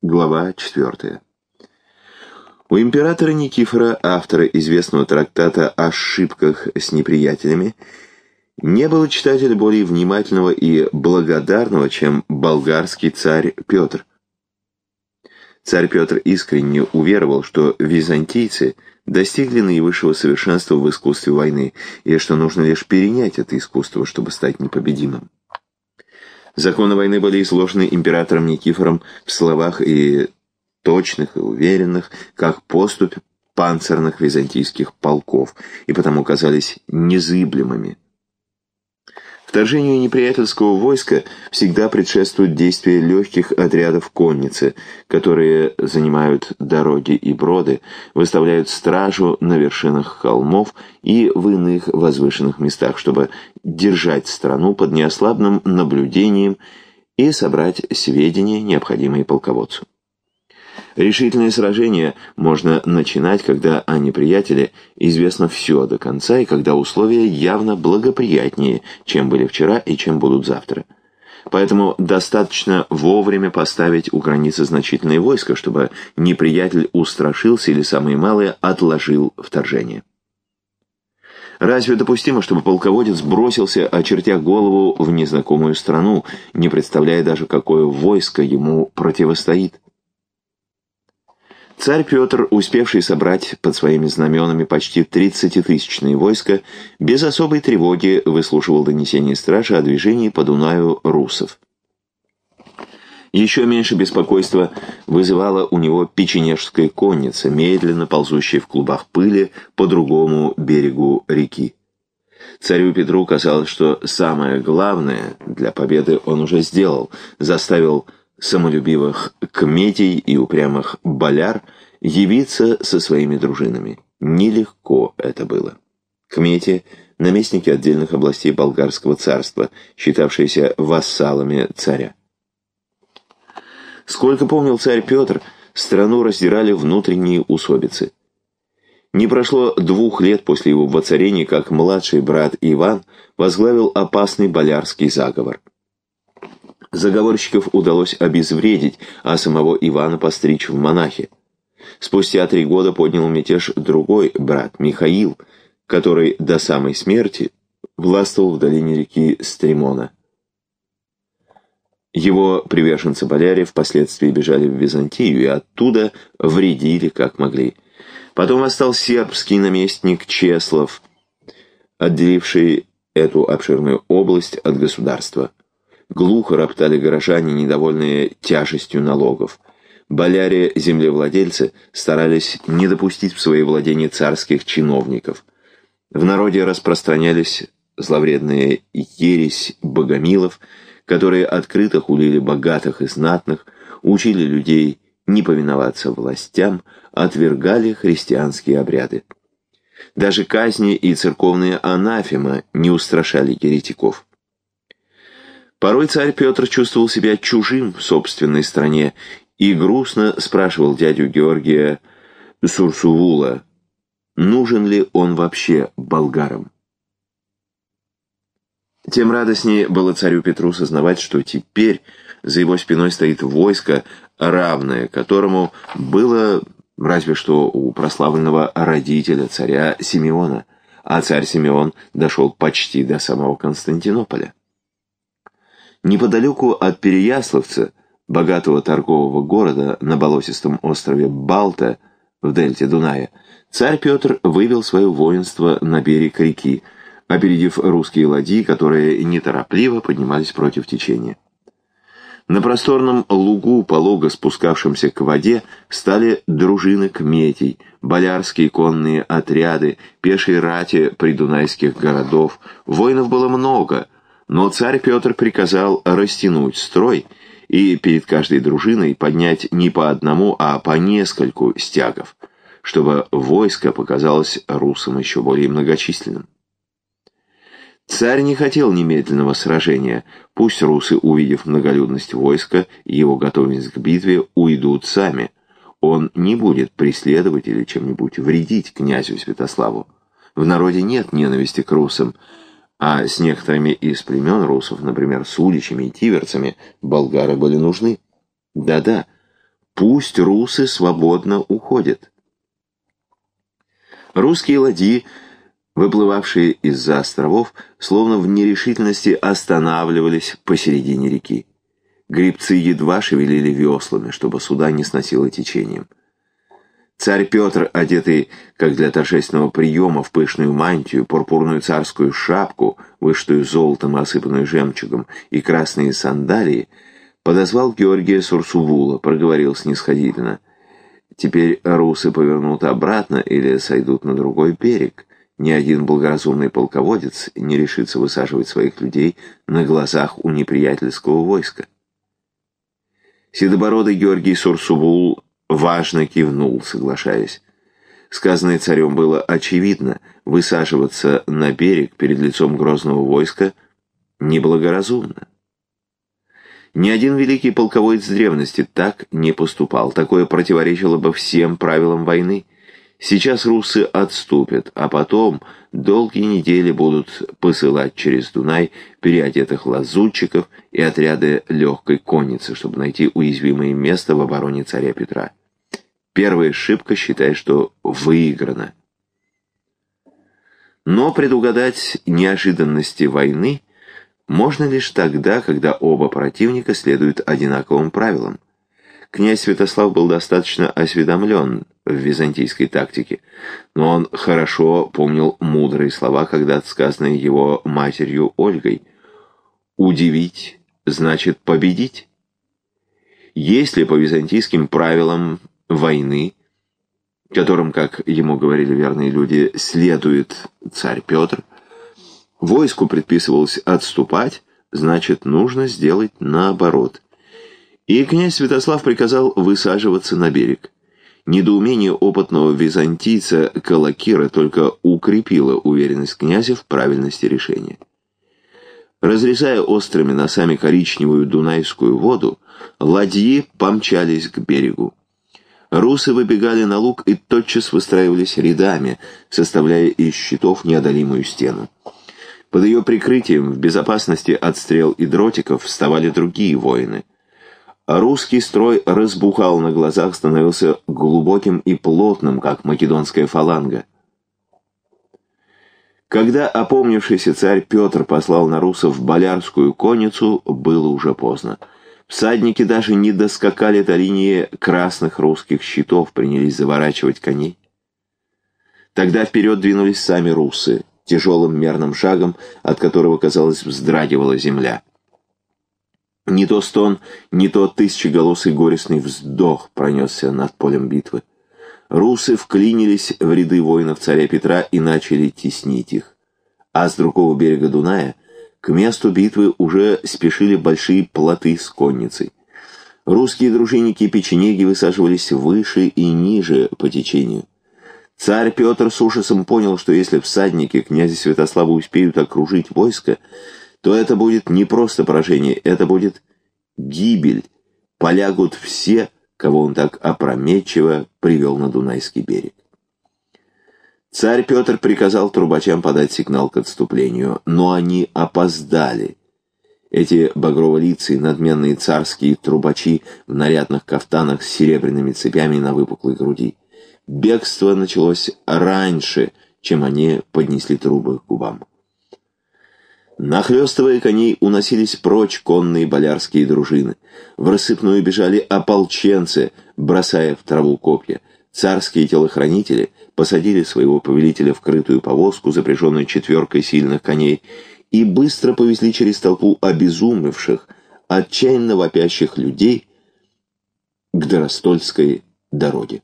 Глава 4. У императора Никифора, автора известного трактата о ошибках с неприятелями, не было читателя более внимательного и благодарного, чем болгарский царь Петр. Царь Петр искренне уверовал, что византийцы достигли наивысшего совершенства в искусстве войны, и что нужно лишь перенять это искусство, чтобы стать непобедимым. Законы войны были изложены императором Никифором в словах и точных и уверенных, как поступь панцирных византийских полков, и потому казались незыблемыми. Вторжению неприятельского войска всегда предшествуют действия легких отрядов конницы, которые занимают дороги и броды, выставляют стражу на вершинах холмов и в иных возвышенных местах, чтобы держать страну под неослабным наблюдением и собрать сведения, необходимые полководцу. Решительное сражение можно начинать, когда о неприятеле известно все до конца и когда условия явно благоприятнее, чем были вчера и чем будут завтра. Поэтому достаточно вовремя поставить у границы значительные войска, чтобы неприятель устрашился или, самое малое, отложил вторжение. Разве допустимо, чтобы полководец бросился, очертя голову в незнакомую страну, не представляя даже, какое войско ему противостоит? Царь Петр, успевший собрать под своими знаменами почти 30-тысячные войска, без особой тревоги выслушивал донесения стражи о движении по Дунаю русов. Еще меньше беспокойства вызывала у него печенежская конница, медленно ползущая в клубах пыли по другому берегу реки. Царю Петру казалось, что самое главное для победы он уже сделал, заставил самолюбивых кметей и упрямых боляр явиться со своими дружинами. Нелегко это было. Кмети – наместники отдельных областей болгарского царства, считавшиеся вассалами царя. Сколько помнил царь Петр, страну раздирали внутренние усобицы. Не прошло двух лет после его воцарения, как младший брат Иван возглавил опасный болярский заговор – Заговорщиков удалось обезвредить, а самого Ивана постричь в монахи. Спустя три года поднял мятеж другой брат, Михаил, который до самой смерти властвовал в долине реки Стремона. Его приверженцы Болярия впоследствии бежали в Византию и оттуда вредили как могли. Потом остался сербский наместник Чеслов, отделивший эту обширную область от государства. Глухо роптали горожане, недовольные тяжестью налогов. Боляре-землевладельцы старались не допустить в свои владения царских чиновников. В народе распространялись зловредные ересь богомилов, которые открыто хулили богатых и знатных, учили людей не повиноваться властям, отвергали христианские обряды. Даже казни и церковные анафема не устрашали еретиков. Порой царь Петр чувствовал себя чужим в собственной стране и грустно спрашивал дядю Георгия Сурсувула, нужен ли он вообще болгарам. Тем радостнее было царю Петру сознавать, что теперь за его спиной стоит войско, равное которому было разве что у прославленного родителя царя Симеона, а царь Симеон дошел почти до самого Константинополя. Неподалеку от Переяславца, богатого торгового города на болотистом острове Балта в дельте Дуная, царь Петр вывел свое воинство на берег реки, опередив русские ладьи, которые неторопливо поднимались против течения. На просторном лугу, полого спускавшемся к воде, стали дружины кметей, болярские конные отряды, пешие рати придунайских городов. Воинов было много — но царь Петр приказал растянуть строй и перед каждой дружиной поднять не по одному, а по нескольку стягов, чтобы войско показалось русам еще более многочисленным. Царь не хотел немедленного сражения, пусть русы, увидев многолюдность войска и его готовность к битве, уйдут сами. Он не будет преследовать или чем-нибудь вредить князю Святославу. В народе нет ненависти к русам, а с некоторыми из племен русов, например, с уличами и тиверцами, болгары были нужны. Да-да, Пусть русы свободно уходят. Русские ладьи, выплывавшие из-за островов, словно в нерешительности останавливались посередине реки. Грибцы едва шевелили веслами, чтобы суда не сносило течением. Царь Петр, одетый, как для торжественного приема, в пышную мантию, пурпурную царскую шапку, вышитую золотом осыпанную жемчугом, и красные сандалии, подозвал Георгия Сурсувула, проговорил снисходительно. «Теперь русы повернут обратно или сойдут на другой берег. Ни один благоразумный полководец не решится высаживать своих людей на глазах у неприятельского войска». Седобородый Георгий Сурсувул важно кивнул, соглашаясь. Сказанное царем было очевидно, высаживаться на берег перед лицом грозного войска неблагоразумно. Ни один великий полководец древности так не поступал, такое противоречило бы всем правилам войны. Сейчас русы отступят, а потом долгие недели будут посылать через Дунай переодетых лазутчиков и отряды легкой конницы, чтобы найти уязвимое место в обороне царя Петра. Первая ошибка считает, что выиграна. Но предугадать неожиданности войны можно лишь тогда, когда оба противника следуют одинаковым правилам. Князь Святослав был достаточно осведомлен в византийской тактике, но он хорошо помнил мудрые слова, когда сказанные его матерью Ольгой. «Удивить значит победить». Если по византийским правилам войны, которым, как ему говорили верные люди, следует царь Петр, войску предписывалось отступать, значит, нужно сделать наоборот. И князь Святослав приказал высаживаться на берег. Недоумение опытного византийца Калакира только укрепило уверенность князя в правильности решения. Разрезая острыми носами коричневую дунайскую воду, ладьи помчались к берегу. Русы выбегали на луг и тотчас выстраивались рядами, составляя из щитов неодолимую стену. Под ее прикрытием, в безопасности от стрел и дротиков, вставали другие воины. Русский строй разбухал на глазах, становился глубоким и плотным, как македонская фаланга. Когда опомнившийся царь Петр послал на русов болярскую конницу, было уже поздно. Всадники даже не доскакали до линии красных русских щитов, принялись заворачивать коней. Тогда вперед двинулись сами русы, тяжелым мерным шагом, от которого, казалось, вздрагивала земля. Не то стон, не то тысячеголосый горестный вздох пронесся над полем битвы. Русы вклинились в ряды воинов царя Петра и начали теснить их. А с другого берега Дуная — к месту битвы уже спешили большие плоты с конницей. Русские дружинники печенеги высаживались выше и ниже по течению. Царь Петр с ужасом понял, что если всадники князя Святослава успеют окружить войско, то это будет не просто поражение, это будет гибель. Полягут все, кого он так опрометчиво привел на Дунайский берег. Царь Петр приказал трубачам подать сигнал к отступлению, но они опоздали. Эти багроволицые, надменные царские трубачи в нарядных кафтанах с серебряными цепями на выпуклой груди. Бегство началось раньше, чем они поднесли трубы к губам. Нахлёстывая коней, уносились прочь конные болярские дружины. В рассыпную бежали ополченцы, бросая в траву копья. Царские телохранители посадили своего повелителя в крытую повозку, запряженную четверкой сильных коней, и быстро повезли через толпу обезумевших, отчаянно вопящих людей к Доростольской дороге.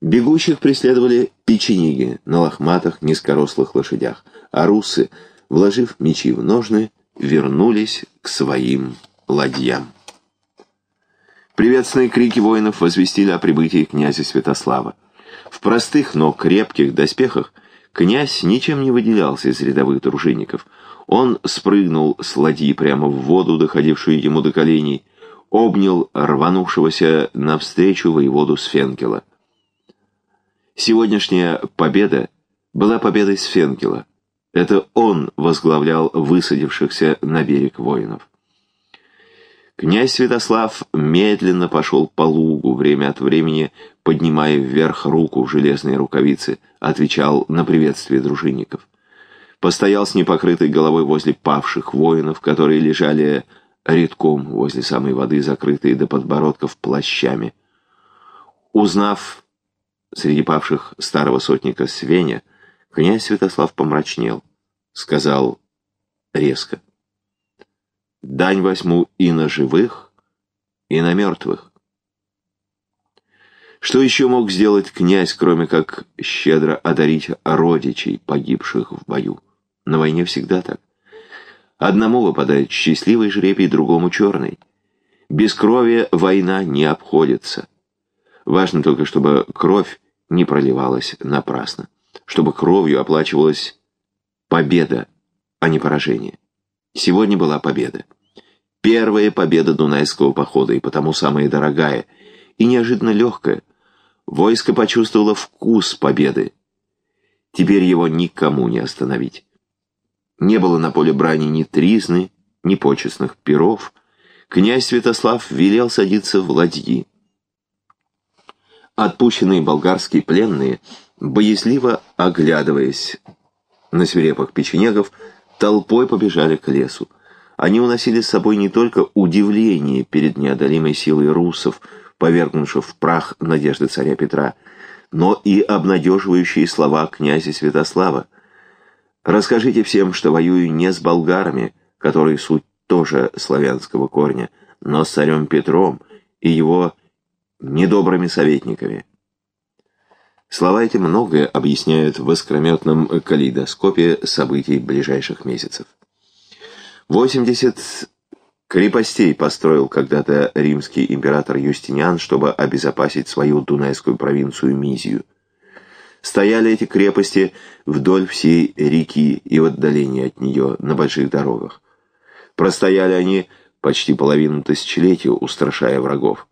Бегущих преследовали печенеги на лохматых низкорослых лошадях, а русы, вложив мечи в ножны, вернулись к своим ладьям. Приветственные крики воинов возвестили о прибытии князя Святослава. В простых, но крепких доспехах князь ничем не выделялся из рядовых дружинников. Он спрыгнул с ладьи прямо в воду, доходившую ему до коленей, обнял рванувшегося навстречу воеводу Сфенкела. Сегодняшняя победа была победой Сфенкела. Это он возглавлял высадившихся на берег воинов. Князь Святослав медленно пошел по лугу, время от времени поднимая вверх руку в железные рукавицы, отвечал на приветствие дружинников. Постоял с непокрытой головой возле павших воинов, которые лежали редком возле самой воды, закрытые до подбородков плащами. Узнав среди павших старого сотника Свеня, князь Святослав помрачнел, сказал резко. «Дань возьму и на живых, и на мертвых». Что еще мог сделать князь, кроме как щедро одарить родичей, погибших в бою? На войне всегда так. Одному выпадает счастливый жребий, другому черный. Без крови война не обходится. Важно только, чтобы кровь не проливалась напрасно, чтобы кровью оплачивалась победа, а не поражение. Сегодня была победа. Первая победа Дунайского похода, и потому самая дорогая, и неожиданно легкая. Войско почувствовало вкус победы. Теперь его никому не остановить. Не было на поле брани ни тризны, ни почестных перов. Князь Святослав велел садиться в ладьи. Отпущенные болгарские пленные, боязливо оглядываясь на свирепых печенегов, толпой побежали к лесу. Они уносили с собой не только удивление перед неодолимой силой русов, повергнувших в прах надежды царя Петра, но и обнадеживающие слова князя Святослава, Расскажите всем, что воюю не с болгарами, которые суть тоже славянского корня, но с царем Петром и его недобрыми советниками. Слова эти многое объясняют в искрометном калейдоскопе событий ближайших месяцев. 80 крепостей построил когда-то римский император Юстиниан, чтобы обезопасить свою дунайскую провинцию Мизию. Стояли эти крепости вдоль всей реки и в отдалении от нее на больших дорогах. Простояли они почти половину тысячелетия, устрашая врагов.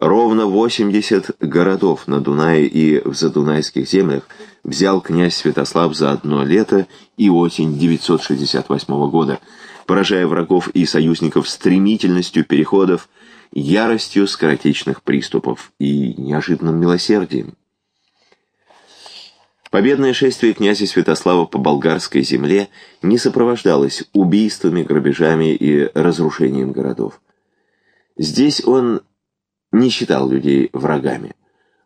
Ровно 80 городов на Дунае и в задунайских землях взял князь Святослав за одно лето и осень 968 года, поражая врагов и союзников стремительностью переходов, яростью скоротечных приступов и неожиданным милосердием. Победное шествие князя Святослава по болгарской земле не сопровождалось убийствами, грабежами и разрушением городов. Здесь он не считал людей врагами.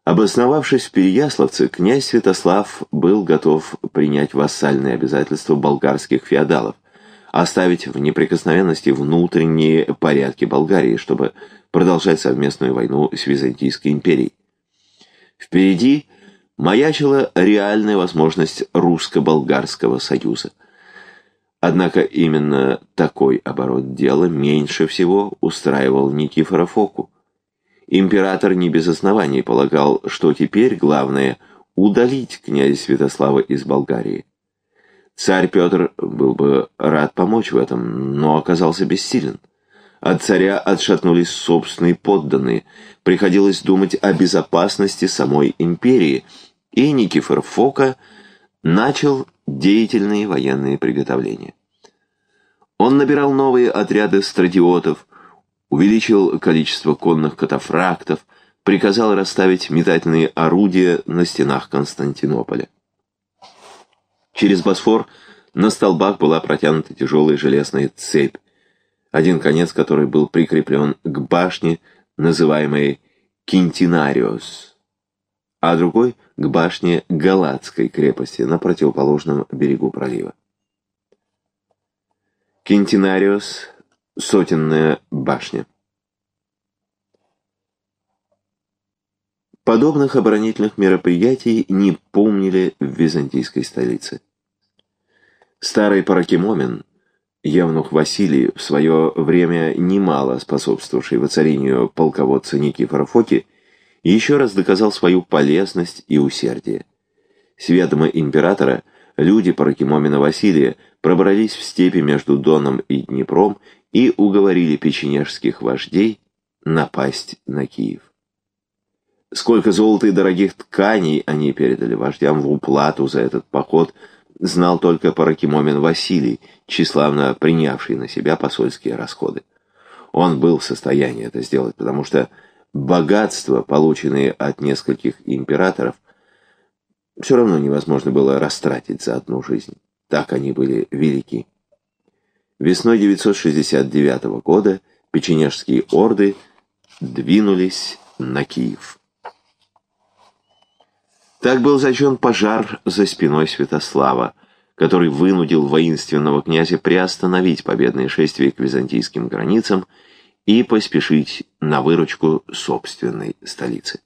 Обосновавшись в Переяславце, князь Святослав был готов принять вассальные обязательства болгарских феодалов, оставить в неприкосновенности внутренние порядки Болгарии, чтобы продолжать совместную войну с Византийской империей. Впереди – маячила реальная возможность русско-болгарского союза. Однако именно такой оборот дела меньше всего устраивал Никифора Фоку. Император не без оснований полагал, что теперь главное – удалить князя Святослава из Болгарии. Царь Петр был бы рад помочь в этом, но оказался бессилен. От царя отшатнулись собственные подданные. Приходилось думать о безопасности самой империи – и Никифор Фока начал деятельные военные приготовления. Он набирал новые отряды стратиотов, увеличил количество конных катафрактов, приказал расставить метательные орудия на стенах Константинополя. Через Босфор на столбах была протянута тяжелая железная цепь, один конец которой был прикреплен к башне, называемой Кинтинариос, а другой — к башне Галатской крепости на противоположном берегу пролива. Кентинариус — сотенная башня. Подобных оборонительных мероприятий не помнили в византийской столице. Старый Паракимомен, явнух Василий, в свое время немало способствовавший воцарению полководца Никифора Фоки, еще раз доказал свою полезность и усердие. С ведома императора люди Паракимомина Василия пробрались в степи между Доном и Днепром и уговорили печенежских вождей напасть на Киев. Сколько золота и дорогих тканей они передали вождям в уплату за этот поход, знал только Паракимомин Василий, тщеславно принявший на себя посольские расходы. Он был в состоянии это сделать, потому что богатства, полученные от нескольких императоров, все равно невозможно было растратить за одну жизнь. Так они были велики. Весной 969 года печенежские орды двинулись на Киев. Так был зачен пожар за спиной Святослава, который вынудил воинственного князя приостановить победное шествие к византийским границам и поспешить на выручку собственной столицы.